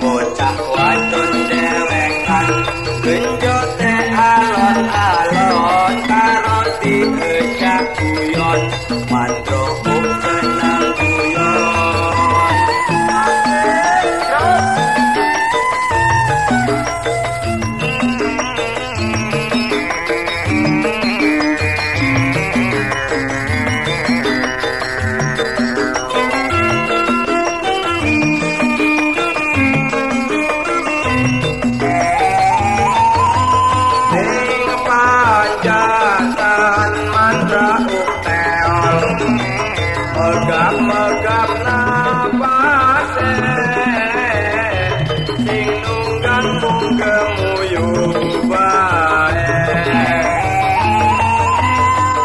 Bocah megap-megap napase sing nunggang mung kemuyu bae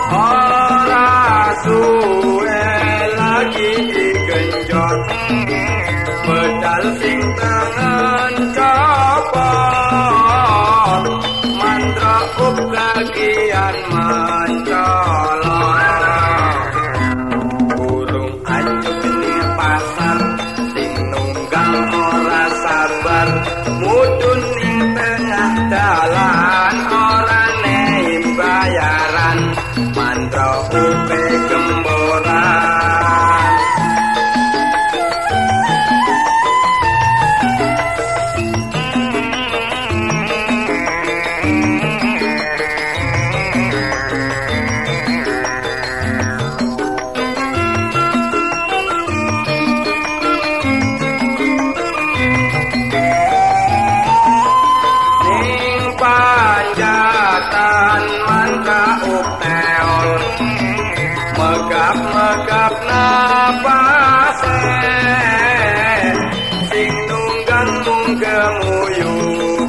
ora suwe lagi digenjot pedal sing tangan copot mantra ugagian mancolot Moto megap-megap napase sing nunggang mung gemuyu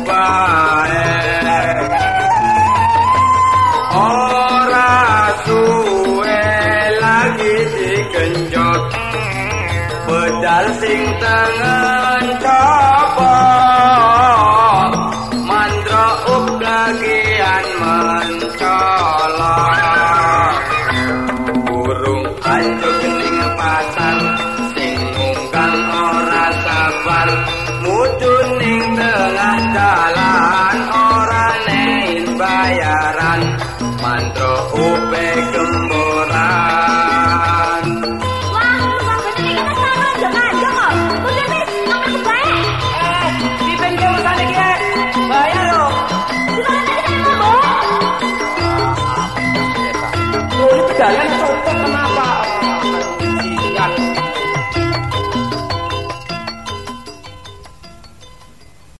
bae ora suwe lagi digenjot pedal sing tangan bayaran. Mantra upe gemboran